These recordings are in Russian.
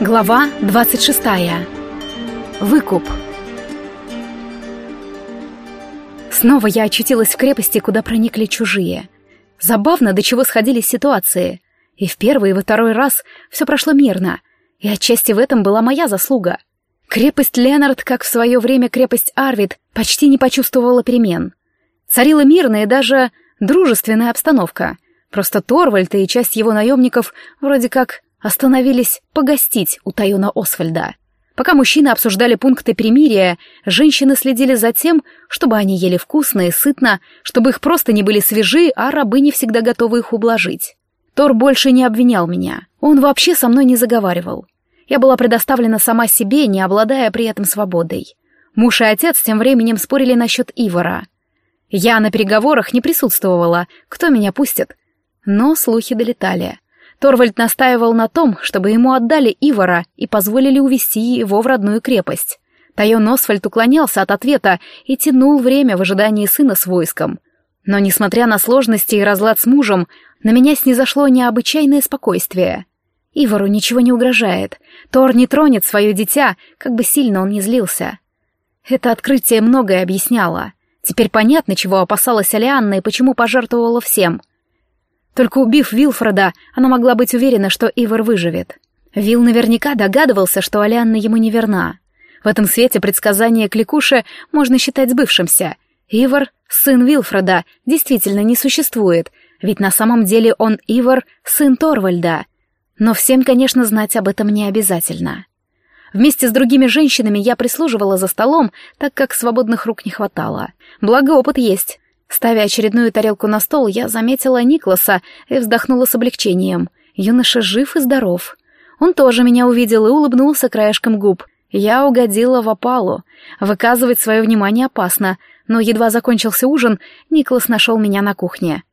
Глава 26. Выкуп. Снова я очутилась в крепости, куда проникли чужие. Забавно, до чего сходились ситуации. И в первый, и во второй раз все прошло мирно. И отчасти в этом была моя заслуга. Крепость Ленард, как в свое время крепость Арвид, почти не почувствовала перемен. Царила мирная и даже дружественная обстановка. Просто Торвальд и часть его наемников вроде как остановились погостить у Тайона Освальда. Пока мужчины обсуждали пункты перемирия, женщины следили за тем, чтобы они ели вкусно и сытно, чтобы их просто не были свежи, а рабы не всегда готовы их ублажить. Тор больше не обвинял меня. Он вообще со мной не заговаривал. Я была предоставлена сама себе, не обладая при этом свободой. Муж и отец тем временем спорили насчет Ивара. Я на переговорах не присутствовала, кто меня пустит. Но слухи долетали. Торвальд настаивал на том, чтобы ему отдали Ивара и позволили увести его в родную крепость. Тайон Освальд уклонялся от ответа и тянул время в ожидании сына с войском. Но, несмотря на сложности и разлад с мужем, на меня снизошло необычайное спокойствие. Ивару ничего не угрожает. Тор не тронет свое дитя, как бы сильно он ни злился. Это открытие многое объясняло. Теперь понятно, чего опасалась Алианна и почему пожертвовала всем — только убив Вилфреда, она могла быть уверена, что Ивар выживет. Вил наверняка догадывался, что Алианна ему не верна. В этом свете предсказание Кликуши можно считать сбывшимся. Ивар, сын Вилфреда, действительно не существует, ведь на самом деле он Ивар, сын Торвальда. Но всем, конечно, знать об этом не обязательно. Вместе с другими женщинами я прислуживала за столом, так как свободных рук не хватало. Благо, опыт есть. Ставя очередную тарелку на стол, я заметила Никласа и вздохнула с облегчением. Юноша жив и здоров. Он тоже меня увидел и улыбнулся краешком губ. Я угодила в опалу. Выказывать свое внимание опасно, но едва закончился ужин, Никлас нашел меня на кухне.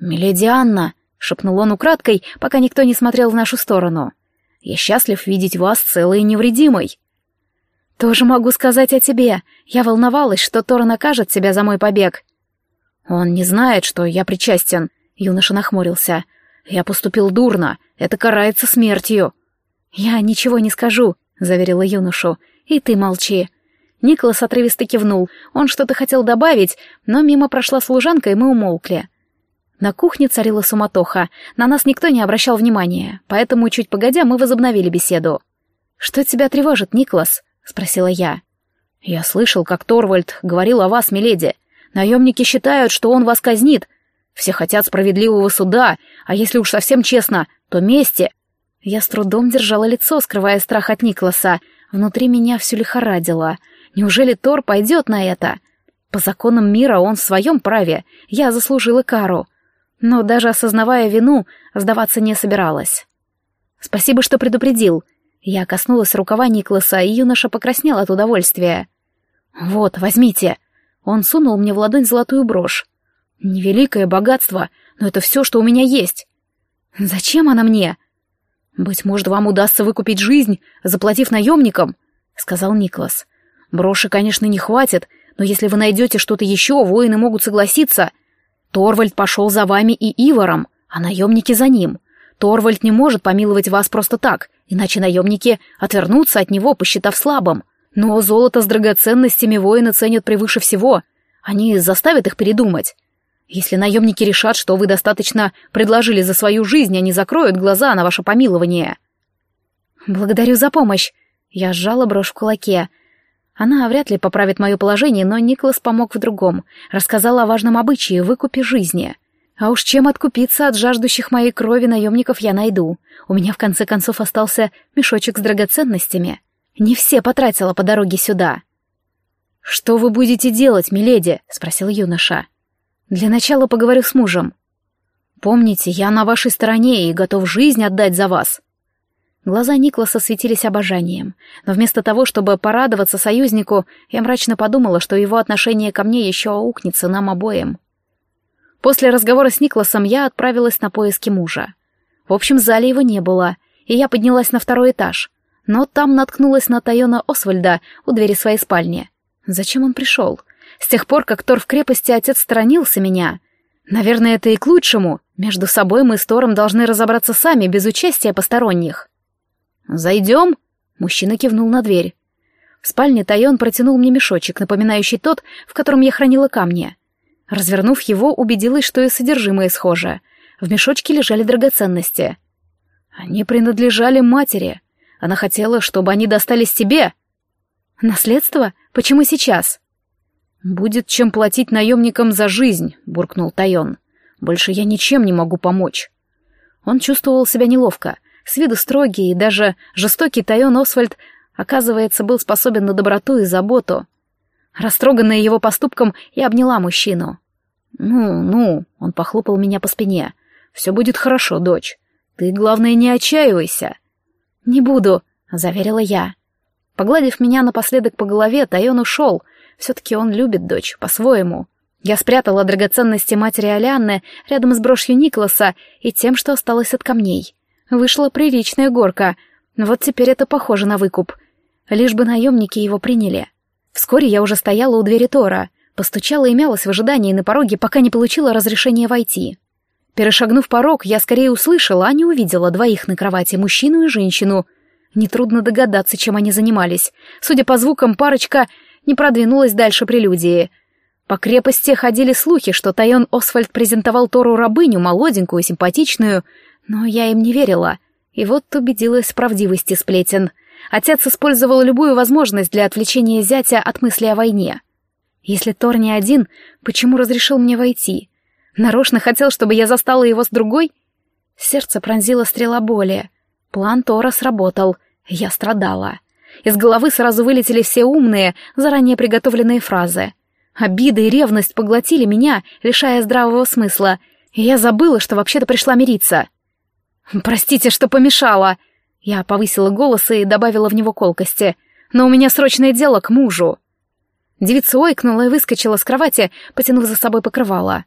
«Миледи Анна», — шепнул он украдкой, пока никто не смотрел в нашу сторону. «Я счастлив видеть вас целой и невредимой». «Тоже могу сказать о тебе. Я волновалась, что Тора накажет тебя за мой побег». «Он не знает, что я причастен», — юноша нахмурился. «Я поступил дурно, это карается смертью». «Я ничего не скажу», — заверила юношу. «И ты молчи». Николас отрывисто кивнул. Он что-то хотел добавить, но мимо прошла служанка, и мы умолкли. На кухне царила суматоха. На нас никто не обращал внимания, поэтому, чуть погодя, мы возобновили беседу. «Что тебя тревожит, Николас?» — спросила я. «Я слышал, как Торвальд говорил о вас, миледи. Наемники считают, что он вас казнит. Все хотят справедливого суда, а если уж совсем честно, то мести. Я с трудом держала лицо, скрывая страх от Никласа. Внутри меня все лихорадило. Неужели Тор пойдет на это? По законам мира он в своем праве. Я заслужила кару. Но даже осознавая вину, сдаваться не собиралась. Спасибо, что предупредил. Я коснулась рукава Никласа, и юноша покраснел от удовольствия. «Вот, возьмите», он сунул мне в ладонь золотую брошь. Невеликое богатство, но это все, что у меня есть. Зачем она мне? Быть может, вам удастся выкупить жизнь, заплатив наемникам, сказал Никлас. Броши, конечно, не хватит, но если вы найдете что-то еще, воины могут согласиться. Торвальд пошел за вами и Иваром, а наемники за ним. Торвальд не может помиловать вас просто так, иначе наемники отвернутся от него, посчитав слабым. Но золото с драгоценностями воины ценят превыше всего. Они заставят их передумать. Если наемники решат, что вы достаточно предложили за свою жизнь, они закроют глаза на ваше помилование. Благодарю за помощь. Я сжала брошь в кулаке. Она вряд ли поправит мое положение, но Николас помог в другом. Рассказал о важном обычае выкупе жизни. А уж чем откупиться от жаждущих моей крови наемников я найду. У меня в конце концов остался мешочек с драгоценностями. Не все потратила по дороге сюда. «Что вы будете делать, миледи?» — спросил юноша. «Для начала поговорю с мужем. Помните, я на вашей стороне и готов жизнь отдать за вас». Глаза Никласа светились обожанием, но вместо того, чтобы порадоваться союзнику, я мрачно подумала, что его отношение ко мне еще аукнется нам обоим. После разговора с Никласом я отправилась на поиски мужа. В общем зале его не было, и я поднялась на второй этаж — но там наткнулась на Тайона Освальда у двери своей спальни. Зачем он пришел? С тех пор, как Тор в крепости, отец сторонился меня. Наверное, это и к лучшему. Между собой мы с Тором должны разобраться сами, без участия посторонних. «Зайдем?» Мужчина кивнул на дверь. В спальне Тайон протянул мне мешочек, напоминающий тот, в котором я хранила камни. Развернув его, убедилась, что и содержимое схоже. В мешочке лежали драгоценности. Они принадлежали матери. Она хотела, чтобы они достались тебе. Наследство? Почему сейчас? Будет чем платить наемникам за жизнь, буркнул Тайон. Больше я ничем не могу помочь. Он чувствовал себя неловко. С виду строгий и даже жестокий Тайон Освальд, оказывается, был способен на доброту и заботу. Растроганная его поступком, я обняла мужчину. «Ну, ну», — он похлопал меня по спине. «Все будет хорошо, дочь. Ты, главное, не отчаивайся». «Не буду», — заверила я. Погладив меня напоследок по голове, Тайон ушел. Все-таки он любит дочь, по-своему. Я спрятала драгоценности матери Алианны рядом с брошью Николаса и тем, что осталось от камней. Вышла приличная горка. Вот теперь это похоже на выкуп. Лишь бы наемники его приняли. Вскоре я уже стояла у двери Тора, постучала и мялась в ожидании на пороге, пока не получила разрешения войти. Перешагнув порог, я скорее услышала, а не увидела двоих на кровати, мужчину и женщину. Нетрудно догадаться, чем они занимались. Судя по звукам, парочка не продвинулась дальше прелюдии — по крепости ходили слухи, что Тайон Освальд презентовал Тору рабыню, молоденькую, симпатичную, но я им не верила. И вот убедилась в правдивости сплетен. Отец использовал любую возможность для отвлечения зятя от мысли о войне. Если Тор не один, почему разрешил мне войти? Нарочно хотел, чтобы я застала его с другой? Сердце пронзило стрела боли. План Тора сработал. Я страдала. Из головы сразу вылетели все умные, заранее приготовленные фразы. Обида и ревность поглотили меня, лишая здравого смысла, и я забыла, что вообще-то пришла мириться. «Простите, что помешала!» Я повысила голос и добавила в него колкости. «Но у меня срочное дело к мужу!» Девица ойкнула и выскочила с кровати, потянув за собой покрывало.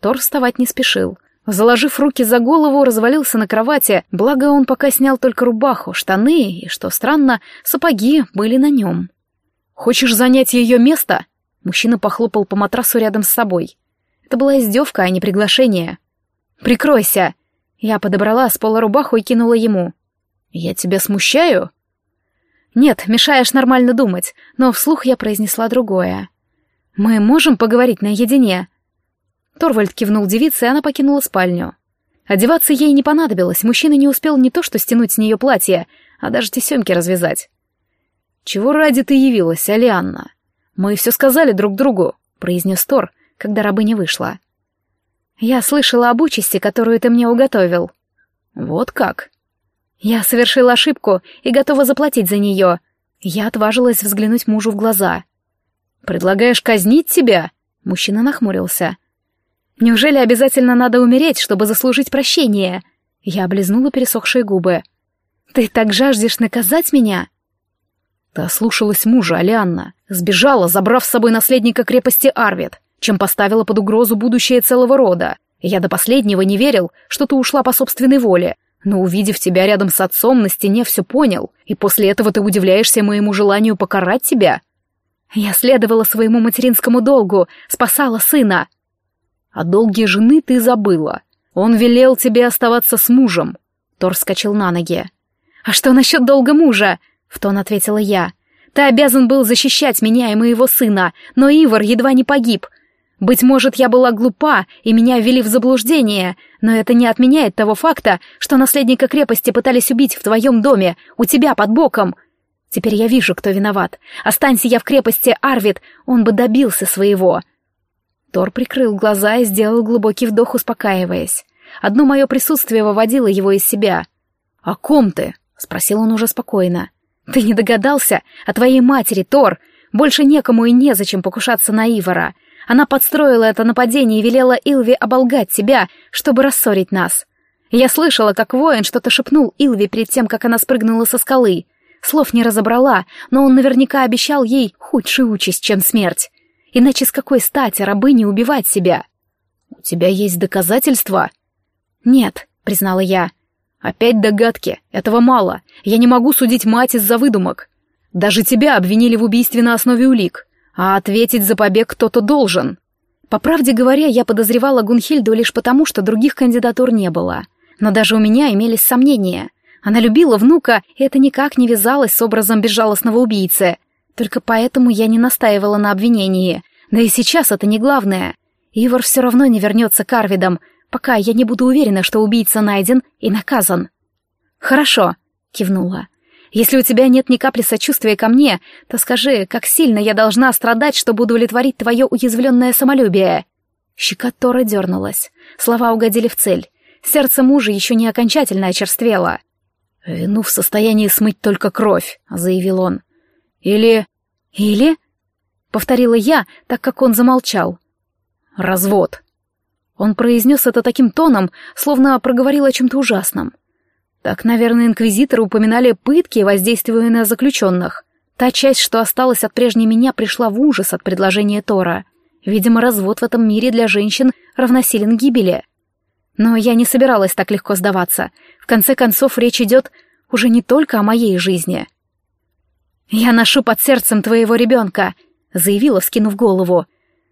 Тор вставать не спешил. Заложив руки за голову, развалился на кровати, благо он пока снял только рубаху, штаны и, что странно, сапоги были на нем. «Хочешь занять ее место?» Мужчина похлопал по матрасу рядом с собой. Это была издевка, а не приглашение. «Прикройся!» Я подобрала с пола рубаху и кинула ему. «Я тебя смущаю?» «Нет, мешаешь нормально думать, но вслух я произнесла другое. Мы можем поговорить наедине?» Торвальд кивнул девице, и она покинула спальню. Одеваться ей не понадобилось, мужчина не успел не то что стянуть с нее платье, а даже тесемки развязать. «Чего ради ты явилась, Алианна?» «Мы все сказали друг другу», — произнес Тор, когда рабыня вышла. «Я слышала об участи, которую ты мне уготовил». «Вот как?» «Я совершила ошибку и готова заплатить за нее». Я отважилась взглянуть мужу в глаза. «Предлагаешь казнить тебя?» Мужчина нахмурился. «Неужели обязательно надо умереть, чтобы заслужить прощение?» Я облизнула пересохшие губы. «Ты так жаждешь наказать меня?» Ты ослушалась мужа, Алианна. Сбежала, забрав с собой наследника крепости Арвид, чем поставила под угрозу будущее целого рода. Я до последнего не верил, что ты ушла по собственной воле. Но увидев тебя рядом с отцом на стене, все понял. И после этого ты удивляешься моему желанию покарать тебя. Я следовала своему материнскому долгу, спасала сына. А долги жены ты забыла. Он велел тебе оставаться с мужем. Тор вскочил на ноги. А что насчет долга мужа? В тон ответила я. Ты обязан был защищать меня и моего сына, но Ивар едва не погиб. Быть может, я была глупа, и меня ввели в заблуждение, но это не отменяет того факта, что наследника крепости пытались убить в твоем доме, у тебя под боком. Теперь я вижу, кто виноват. Останься я в крепости Арвид, он бы добился своего. Тор прикрыл глаза и сделал глубокий вдох, успокаиваясь. Одно мое присутствие выводило его из себя. «О ком ты?» — спросил он уже спокойно. «Ты не догадался? О твоей матери, Тор! Больше некому и незачем покушаться на Ивара. Она подстроила это нападение и велела Илви оболгать тебя, чтобы рассорить нас. Я слышала, как воин что-то шепнул Илви перед тем, как она спрыгнула со скалы. Слов не разобрала, но он наверняка обещал ей худшую участь, чем смерть. Иначе с какой стати рабыне убивать себя? «У тебя есть доказательства?» «Нет», — признала я. Опять догадки. Этого мало. Я не могу судить мать из-за выдумок. Даже тебя обвинили в убийстве на основе улик. А ответить за побег кто-то должен. По правде говоря, я подозревала Гунхильду лишь потому, что других кандидатур не было. Но даже у меня имелись сомнения. Она любила внука, и это никак не вязалось с образом безжалостного убийцы. Только поэтому я не настаивала на обвинении. Да и сейчас это не главное. Ивар все равно не вернется к Арвидам, пока я не буду уверена, что убийца найден и наказан. «Хорошо», — кивнула. «Если у тебя нет ни капли сочувствия ко мне, то скажи, как сильно я должна страдать, чтобы удовлетворить твое уязвленное самолюбие?» Щека Тора дернулась. Слова угодили в цель. Сердце мужа еще не окончательно очерствело. «Вину в состоянии смыть только кровь», — заявил он. «Или...» «Или...» — повторила я, так как он замолчал. «Развод». Он произнес это таким тоном, словно проговорил о чем-то ужасном. Так, наверное, инквизиторы упоминали пытки, воздействуя на заключенных. Та часть, что осталась от прежней меня, пришла в ужас от предложения Тора. Видимо, развод в этом мире для женщин равносилен гибели. Но я не собиралась так легко сдаваться. В конце концов, речь идет уже не только о моей жизни. «Я ношу под сердцем твоего ребенка», — заявила, вскинув голову.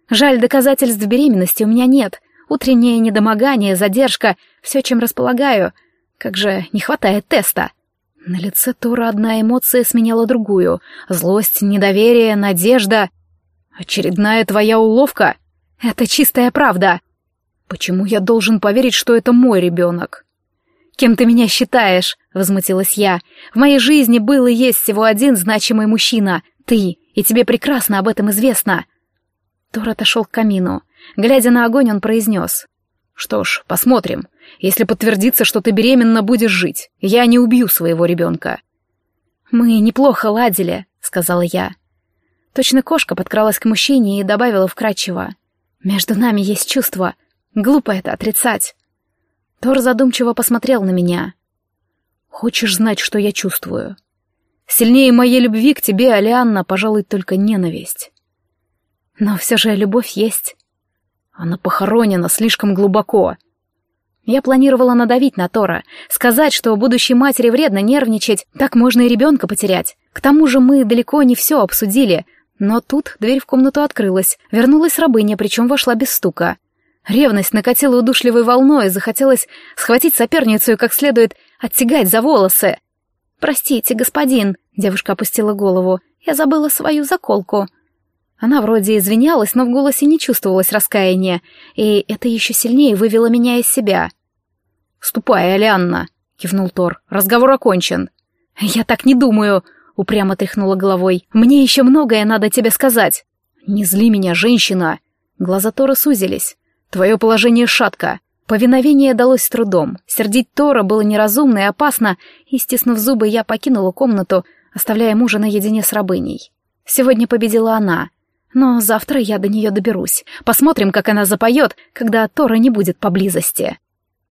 «Жаль, доказательств беременности у меня нет. Утреннее недомогание, задержка, все, чем располагаю. Как же не хватает теста». На лице Тора одна эмоция сменяла другую. Злость, недоверие, надежда. «Очередная твоя уловка?» «Это чистая правда», Почему я должен поверить, что это мой ребенок? «Кем ты меня считаешь?» — возмутилась я. «В моей жизни был и есть всего один значимый мужчина — ты, и тебе прекрасно об этом известно». Тор отошел к камину. Глядя на огонь, он произнес. «Что ж, посмотрим. Если подтвердится, что ты беременна, будешь жить. Я не убью своего ребенка». «Мы неплохо ладили», — сказала я. Точно кошка подкралась к мужчине и добавила вкрадчиво. «Между нами есть чувство. Глупо это отрицать. Тор задумчиво посмотрел на меня. Хочешь знать, что я чувствую? Сильнее моей любви к тебе, Алианна, пожалуй, только ненависть. Но все же любовь есть. Она похоронена слишком глубоко. Я планировала надавить на Тора, сказать, что будущей матери вредно нервничать, так можно и ребенка потерять. К тому же мы далеко не все обсудили, но тут дверь в комнату открылась, вернулась рабыня, причем вошла без стука. Ревность накатила удушливой волной, захотелось схватить соперницу и как следует оттягать за волосы. «Простите, господин», — девушка опустила голову, — «я забыла свою заколку». Она вроде извинялась, но в голосе не чувствовалось раскаяния, и это еще сильнее вывело меня из себя. «Ступай, Алианна», — кивнул Тор, — «разговор окончен». «Я так не думаю», — упрямо тряхнула головой. «Мне еще многое надо тебе сказать». «Не зли меня, женщина!» Глаза Тора сузились. Твое положение шатко. Повиновение далось с трудом. Сердить Тора было неразумно и опасно, и, стиснув зубы, я покинула комнату, оставляя мужа наедине с рабыней. Сегодня победила она, но завтра я до нее доберусь. Посмотрим, как она запоет, когда Тора не будет поблизости.